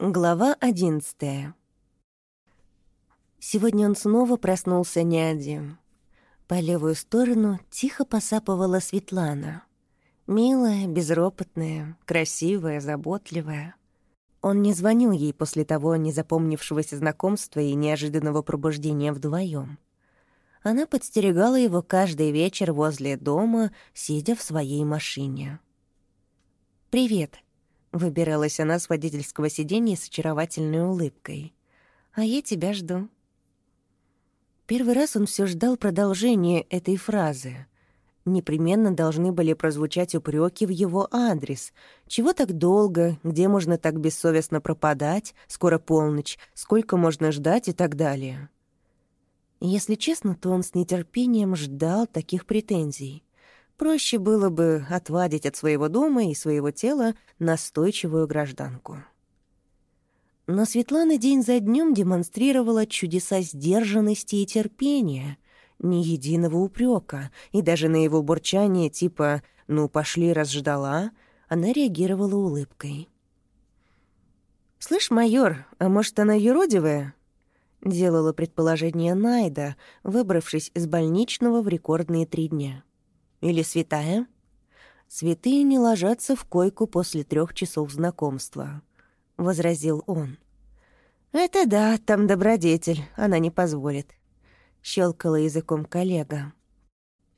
Глава одиннадцатая. Сегодня он снова проснулся не один. По левую сторону тихо посапывала Светлана. Милая, безропотная, красивая, заботливая. Он не звонил ей после того незапомнившегося знакомства и неожиданного пробуждения вдвоем. Она подстерегала его каждый вечер возле дома, сидя в своей машине. «Привет», — выбиралась она с водительского сиденья с очаровательной улыбкой. «А я тебя жду». Первый раз он все ждал продолжения этой фразы. Непременно должны были прозвучать упреки в его адрес. Чего так долго? Где можно так бессовестно пропадать? Скоро полночь. Сколько можно ждать и так далее. Если честно, то он с нетерпением ждал таких претензий. Проще было бы отвадить от своего дома и своего тела настойчивую гражданку. Но Светлана день за днем демонстрировала чудеса сдержанности и терпения, ни единого упрека, и даже на его бурчание типа «ну, пошли, раз ждала», она реагировала улыбкой. «Слышь, майор, а может, она юродивая?» — делала предположение Найда, выбравшись из больничного в рекордные три дня. «Или святая?» «Святые не ложатся в койку после трех часов знакомства», — возразил он. «Это да, там добродетель, она не позволит», — щелкала языком коллега.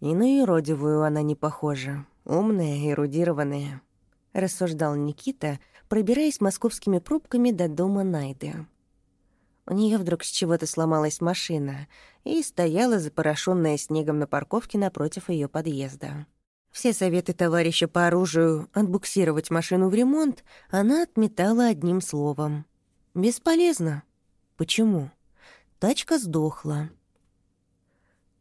«И на иродивую она не похожа, умная, эрудированная», — рассуждал Никита, пробираясь московскими пробками до дома Найды. У нее вдруг с чего-то сломалась машина и стояла запорошенная снегом на парковке напротив ее подъезда. Все советы товарища по оружию отбуксировать машину в ремонт она отметала одним словом. «Бесполезно». «Почему?» Тачка сдохла.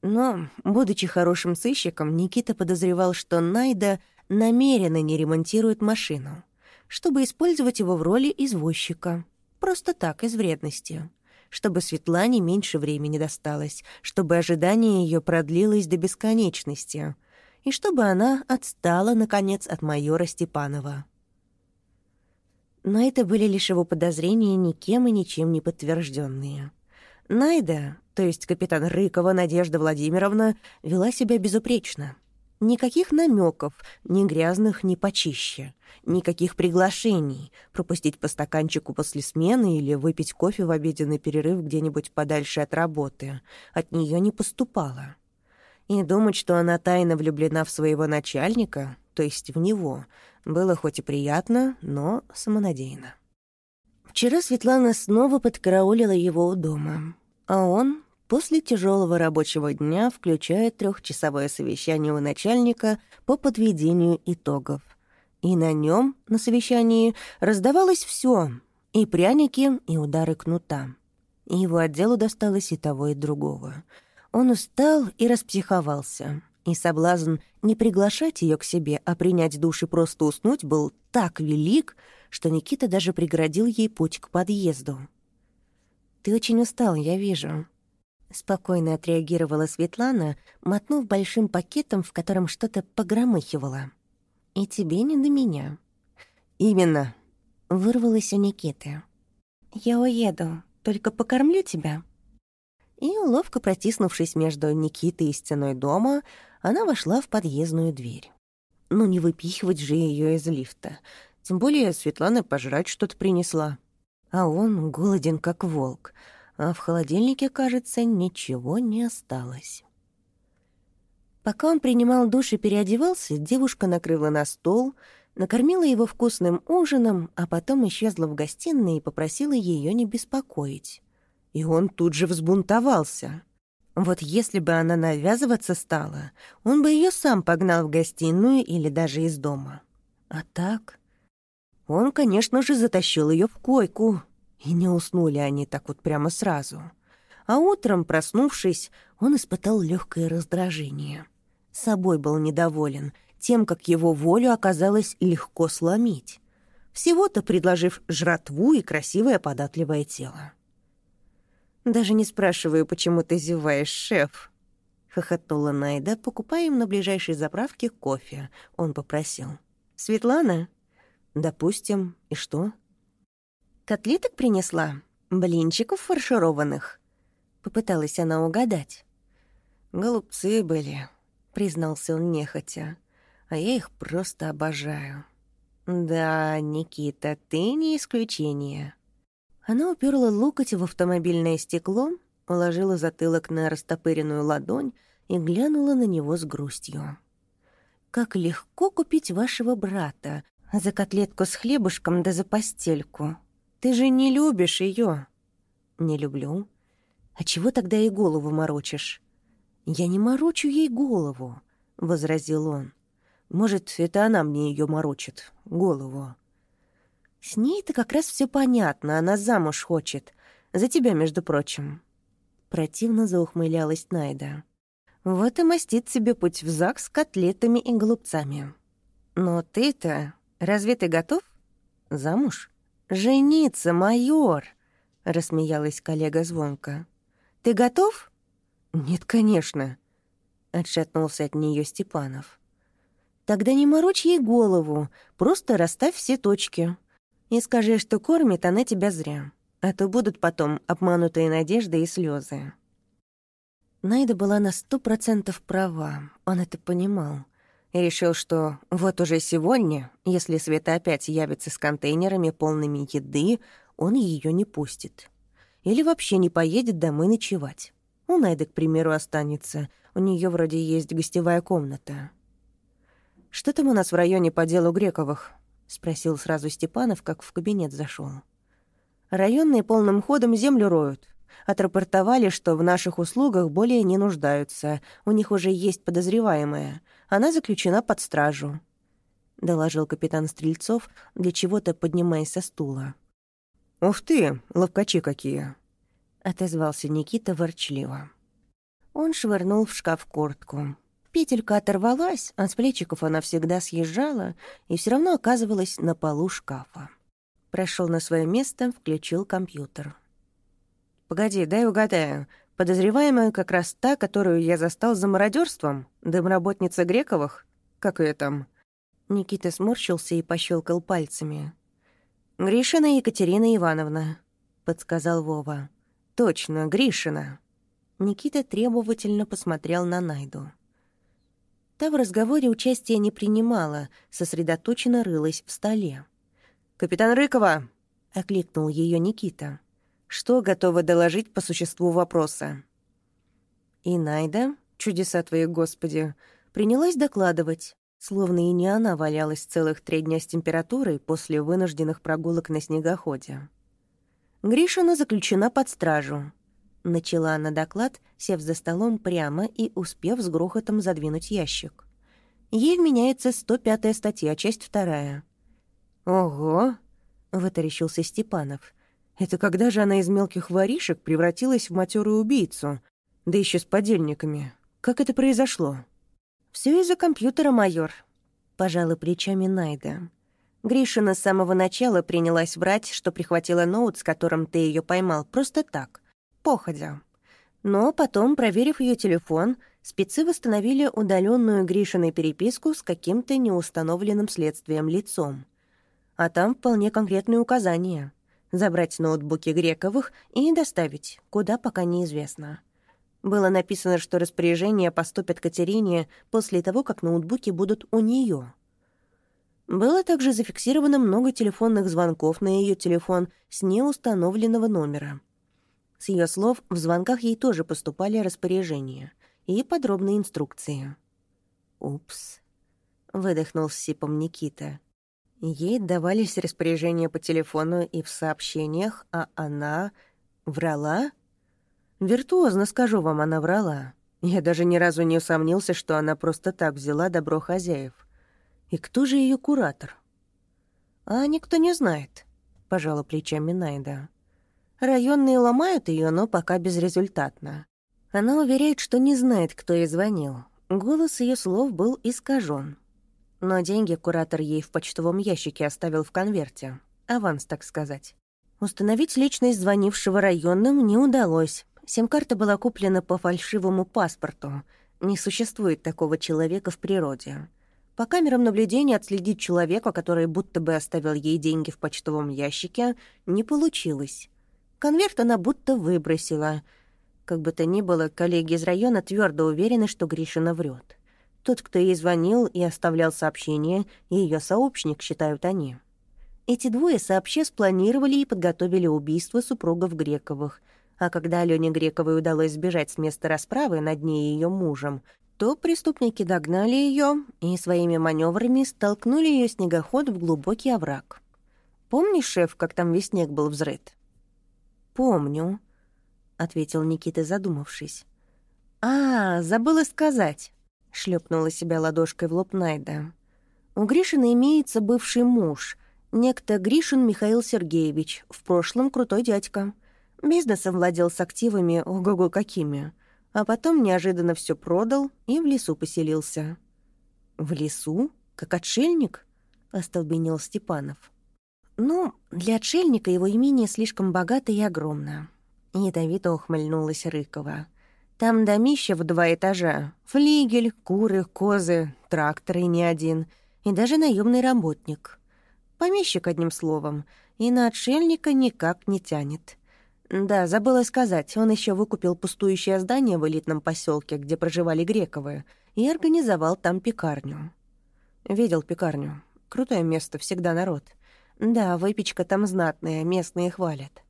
Но, будучи хорошим сыщиком, Никита подозревал, что Найда намеренно не ремонтирует машину, чтобы использовать его в роли извозчика. Просто так, из вредности чтобы Светлане меньше времени досталось, чтобы ожидание ее продлилось до бесконечности, и чтобы она отстала, наконец, от майора Степанова. Но это были лишь его подозрения, никем и ничем не подтвержденные. Найда, то есть капитан Рыкова Надежда Владимировна, вела себя безупречно — Никаких намеков, ни грязных, ни почище. Никаких приглашений пропустить по стаканчику после смены или выпить кофе в обеденный перерыв где-нибудь подальше от работы. От нее не поступало. И думать, что она тайно влюблена в своего начальника, то есть в него, было хоть и приятно, но самонадеянно. Вчера Светлана снова подкараулила его у дома, а он После тяжелого рабочего дня включает трехчасовое совещание у начальника по подведению итогов. И на нем, на совещании, раздавалось все — и пряники, и удары кнута. И его отделу досталось и того, и другого. Он устал и распсиховался. И соблазн не приглашать ее к себе, а принять душ и просто уснуть был так велик, что Никита даже преградил ей путь к подъезду. «Ты очень устал, я вижу», Спокойно отреагировала Светлана, мотнув большим пакетом, в котором что-то погромыхивало. «И тебе не до меня». «Именно», — вырвалось у Никиты. «Я уеду, только покормлю тебя». И, ловко протиснувшись между Никитой и стеной дома, она вошла в подъездную дверь. Ну, не выпихивать же ее из лифта. Тем более Светлана пожрать что-то принесла. А он голоден, как волк — а в холодильнике, кажется, ничего не осталось. Пока он принимал душ и переодевался, девушка накрыла на стол, накормила его вкусным ужином, а потом исчезла в гостиной и попросила ее не беспокоить. И он тут же взбунтовался. Вот если бы она навязываться стала, он бы ее сам погнал в гостиную или даже из дома. А так... Он, конечно же, затащил ее в койку, и не уснули они так вот прямо сразу. А утром, проснувшись, он испытал легкое раздражение. С собой был недоволен тем, как его волю оказалось легко сломить. Всего-то предложив жратву и красивое податливое тело. «Даже не спрашиваю, почему ты зеваешь, шеф», — хохотнула Найда, покупая им на ближайшей заправке кофе. Он попросил. «Светлана?» «Допустим. И что?» Котлеток принесла? Блинчиков фаршированных?» Попыталась она угадать. «Голубцы были», — признался он нехотя. «А я их просто обожаю». «Да, Никита, ты не исключение». Она уперла локоть в автомобильное стекло, положила затылок на растопыренную ладонь и глянула на него с грустью. «Как легко купить вашего брата за котлетку с хлебушком да за постельку. Ты же не любишь ее. «Не люблю». «А чего тогда и голову морочишь?» «Я не морочу ей голову», — возразил он. «Может, это она мне ее морочит, голову». «С ней-то как раз все понятно, она замуж хочет. За тебя, между прочим». Противно заухмылялась Найда. «Вот и мастит себе путь в ЗАГС с котлетами и голубцами. Но ты-то... Разве ты готов? Замуж? Жениться, майор!» — рассмеялась коллега звонко. «Ты готов?» «Нет, конечно», — отшатнулся от нее Степанов. «Тогда не морочь ей голову, просто расставь все точки. И скажи, что кормит она тебя зря, а то будут потом обманутые надежды и слезы. Найда была на сто процентов права, он это понимал. И решил, что вот уже сегодня, если Света опять явится с контейнерами, полными еды, он ее не пустит. Или вообще не поедет домой ночевать. У Найды, к примеру, останется. У нее вроде есть гостевая комната. «Что там у нас в районе по делу Грековых?» — спросил сразу Степанов, как в кабинет зашел. «Районные полным ходом землю роют. Отрапортовали, что в наших услугах более не нуждаются. У них уже есть подозреваемая. Она заключена под стражу», — доложил капитан Стрельцов, для чего-то поднимаясь со стула. «Ух ты, ловкачи какие!» — отозвался Никита ворчливо. Он швырнул в шкаф куртку. Петелька оторвалась, а с плечиков она всегда съезжала и все равно оказывалась на полу шкафа. Прошел на свое место, включил компьютер. «Погоди, дай угадаю. Подозреваемая как раз та, которую я застал за мародерством? Домработница Грековых? Как ее там?» Никита сморщился и пощелкал пальцами. «Гришина Екатерина Ивановна», — подсказал Вова. «Точно, Гришина». Никита требовательно посмотрел на Найду. Та в разговоре участия не принимала, сосредоточенно рылась в столе. «Капитан Рыкова!» — окликнул ее Никита. «Что готова доложить по существу вопроса?» И Найда, чудеса твои, Господи, принялась докладывать, словно и не она валялась целых три дня с температурой после вынужденных прогулок на снегоходе. Гришина заключена под стражу. Начала она доклад, сев за столом прямо и успев с грохотом задвинуть ящик. Ей вменяется 105-я статья, часть вторая. «Ого!» — вытаращился Степанов. «Это когда же она из мелких воришек превратилась в матерую убийцу? Да еще с подельниками. Как это произошло?» Все из-за компьютера, майор», — пожала плечами Найда. Гришина с самого начала принялась врать, что прихватила ноут, с которым ты ее поймал, просто так, походя. Но потом, проверив ее телефон, спецы восстановили удаленную Гришиной переписку с каким-то неустановленным следствием лицом. А там вполне конкретные указания. Забрать ноутбуки Грековых и доставить, куда пока неизвестно. Было написано, что распоряжения поступят Катерине после того, как ноутбуки будут у нее. Было также зафиксировано много телефонных звонков на ее телефон с неустановленного номера. С ее слов, в звонках ей тоже поступали распоряжения и подробные инструкции. «Упс», — выдохнул с сипом Никита. Ей давались распоряжения по телефону и в сообщениях, а она врала? Виртуозно, скажу вам, она врала. Я даже ни разу не усомнился, что она просто так взяла добро хозяев. И кто же ее куратор? А никто не знает, пожала плечами Найда. Районные ломают ее, но пока безрезультатно. Она уверяет, что не знает, кто ей звонил. Голос ее слов был искажен. Но деньги куратор ей в почтовом ящике оставил в конверте. Аванс, так сказать. Установить личность звонившего районным не удалось. Сим-карта была куплена по фальшивому паспорту. Не существует такого человека в природе. По камерам наблюдения отследить человека, который будто бы оставил ей деньги в почтовом ящике, не получилось. Конверт она будто выбросила. Как бы то ни было, коллеги из района твердо уверены, что Гришина врет. Тот, кто ей звонил и оставлял сообщение, ее сообщник, считают они. Эти двое сообща спланировали и подготовили убийство супругов Грековых, а когда Алене Грековой удалось сбежать с места расправы над ней и ее мужем, то преступники догнали ее и своими маневрами столкнули ее снегоход в глубокий овраг. Помнишь, шеф, как там весь снег был взрыт? «Помню», — ответил Никита, задумавшись. «А, забыла сказать», — шлепнула себя ладошкой в лоб Найда. «У Гришина имеется бывший муж, некто Гришин Михаил Сергеевич, в прошлом крутой дядька. Бизнесом владел с активами, ого-го какими» а потом неожиданно все продал и в лесу поселился. «В лесу? Как отшельник?» — остолбенел Степанов. «Ну, для отшельника его имение слишком богато и огромно». Ядовито ухмыльнулась Рыкова. «Там домище в два этажа, флигель, куры, козы, тракторы не один, и даже наемный работник. Помещик, одним словом, и на отшельника никак не тянет. Да, забыла сказать, он еще выкупил пустующее здание в элитном поселке, где проживали Грековы, и организовал там пекарню. Видел пекарню. Крутое место, всегда народ. Да, выпечка там знатная, местные хвалят.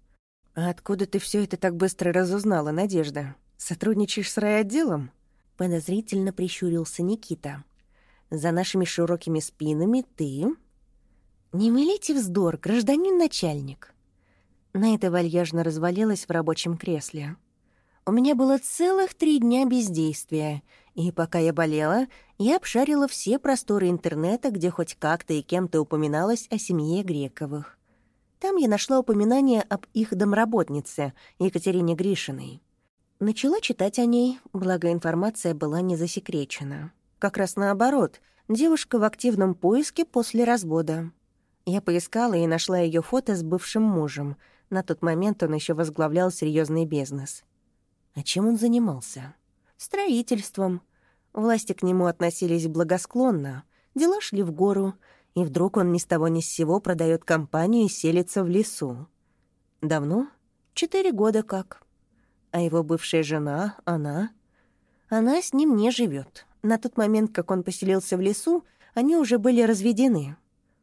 А откуда ты все это так быстро разузнала, Надежда? Сотрудничаешь с райотделом? Подозрительно прищурился Никита. За нашими широкими спинами ты... Не мылите вздор, гражданин начальник. Нейта вальяжно развалилась в рабочем кресле. У меня было целых три дня бездействия, и пока я болела, я обшарила все просторы интернета, где хоть как-то и кем-то упоминалось о семье Грековых. Там я нашла упоминание об их домработнице, Екатерине Гришиной. Начала читать о ней, благо информация была не засекречена. Как раз наоборот, девушка в активном поиске после развода. Я поискала и нашла ее фото с бывшим мужем — на тот момент он еще возглавлял серьезный бизнес. А чем он занимался? Строительством. Власти к нему относились благосклонно. Дела шли в гору, и вдруг он ни с того ни с сего продает компанию и селится в лесу. Давно? Четыре года как. А его бывшая жена, она... Она с ним не живет. На тот момент, как он поселился в лесу, они уже были разведены.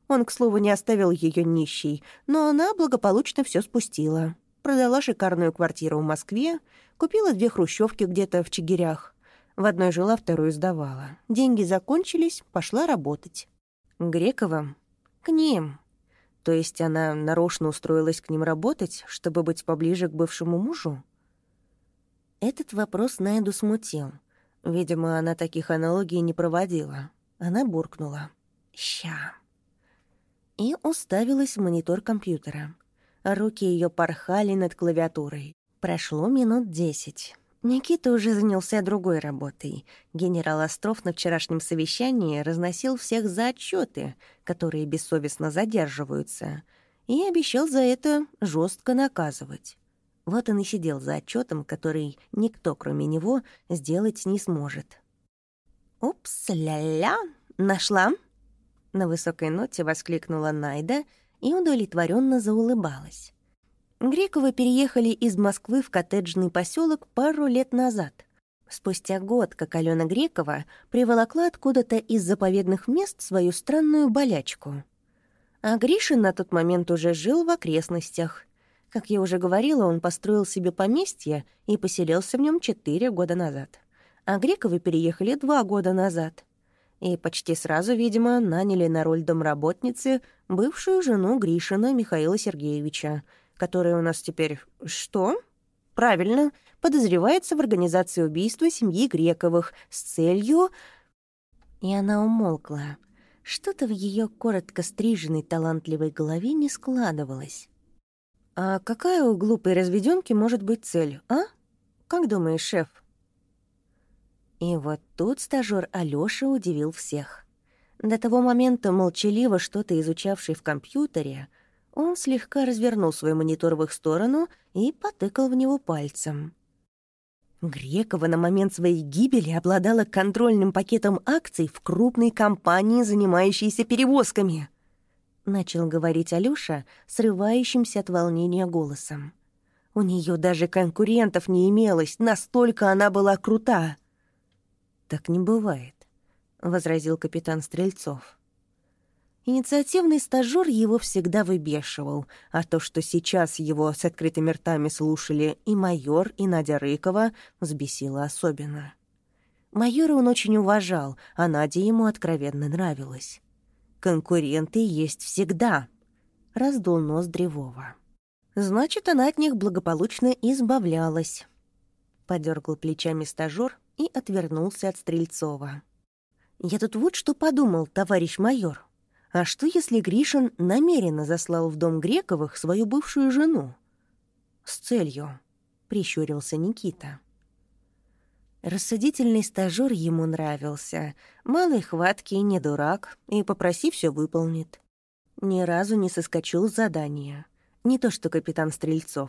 Он, к слову, не оставил ее нищей, но она благополучно все спустила. Продала шикарную квартиру в Москве, купила две хрущевки где-то в Чигирях. В одной жила, вторую сдавала. Деньги закончились, пошла работать. К Грековым? К ним. То есть она нарочно устроилась к ним работать, чтобы быть поближе к бывшему мужу? Этот вопрос Найду смутил. Видимо, она таких аналогий не проводила. Она буркнула. «Ща» и уставилась в монитор компьютера. Руки ее порхали над клавиатурой. Прошло минут десять. Никита уже занялся другой работой. Генерал Остров на вчерашнем совещании разносил всех за отчеты, которые бессовестно задерживаются, и обещал за это жестко наказывать. Вот он и сидел за отчетом, который никто, кроме него, сделать не сможет. «Упс, ля-ля, нашла!» На высокой ноте воскликнула Найда и удовлетворенно заулыбалась. Грековы переехали из Москвы в коттеджный поселок пару лет назад. Спустя год, как Алена Грекова приволокла откуда-то из заповедных мест свою странную болячку. А Гришин на тот момент уже жил в окрестностях. Как я уже говорила, он построил себе поместье и поселился в нем четыре года назад. А Грековы переехали два года назад — и почти сразу, видимо, наняли на роль домработницы бывшую жену Гришина Михаила Сергеевича, которая у нас теперь... Что? Правильно, подозревается в организации убийства семьи Грековых с целью... И она умолкла. Что-то в ее коротко стриженной талантливой голове не складывалось. «А какая у глупой разведенки может быть цель, а? Как думаешь, шеф?» И вот тут стажёр Алёша удивил всех. До того момента молчаливо что-то изучавший в компьютере, он слегка развернул свой монитор в их сторону и потыкал в него пальцем. Грекова на момент своей гибели обладала контрольным пакетом акций в крупной компании, занимающейся перевозками. Начал говорить Алёша, срывающимся от волнения голосом. У нее даже конкурентов не имелось, настолько она была крута. «Так не бывает», — возразил капитан Стрельцов. Инициативный стажёр его всегда выбешивал, а то, что сейчас его с открытыми ртами слушали и майор, и Надя Рыкова, взбесило особенно. Майора он очень уважал, а Надя ему откровенно нравилась. «Конкуренты есть всегда», — раздул нос Древова. «Значит, она от них благополучно избавлялась», — подергал плечами стажёр и отвернулся от Стрельцова. «Я тут вот что подумал, товарищ майор», а что, если Гришин намеренно заслал в дом Грековых свою бывшую жену? С целью, — прищурился Никита. Рассудительный стажёр ему нравился. Малый хваткий, не дурак, и попроси все выполнит. Ни разу не соскочил с задания. Не то что капитан Стрельцов.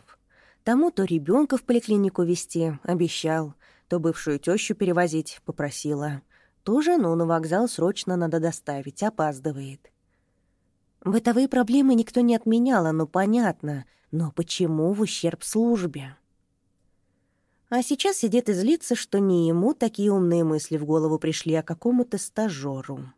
Тому то ребенка в поликлинику вести обещал, то бывшую тещу перевозить попросила. Ту жену на вокзал срочно надо доставить, опаздывает. Бытовые проблемы никто не отменял, но понятно. Но почему в ущерб службе? А сейчас сидит и злится, что не ему такие умные мысли в голову пришли, а какому-то стажёру.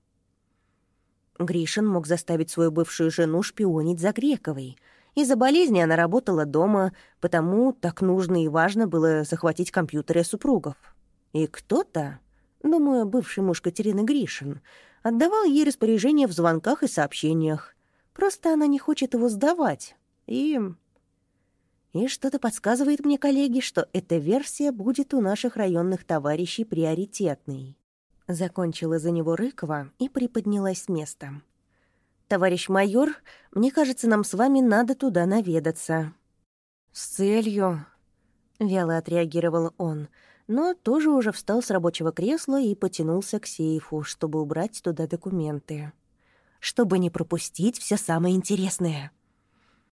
Гришин мог заставить свою бывшую жену шпионить за Грековой. Из-за болезни она работала дома, потому так нужно и важно было захватить компьютеры супругов. И кто-то, думаю, бывший муж Катерины Гришин, отдавал ей распоряжение в звонках и сообщениях. Просто она не хочет его сдавать. И... И что-то подсказывает мне, коллеги, что эта версия будет у наших районных товарищей приоритетной. Закончила за него Рыкова и приподнялась с места. «Товарищ майор, мне кажется, нам с вами надо туда наведаться». «С целью...» — вяло отреагировал он, но тоже уже встал с рабочего кресла и потянулся к сейфу, чтобы убрать туда документы чтобы не пропустить все самое интересное.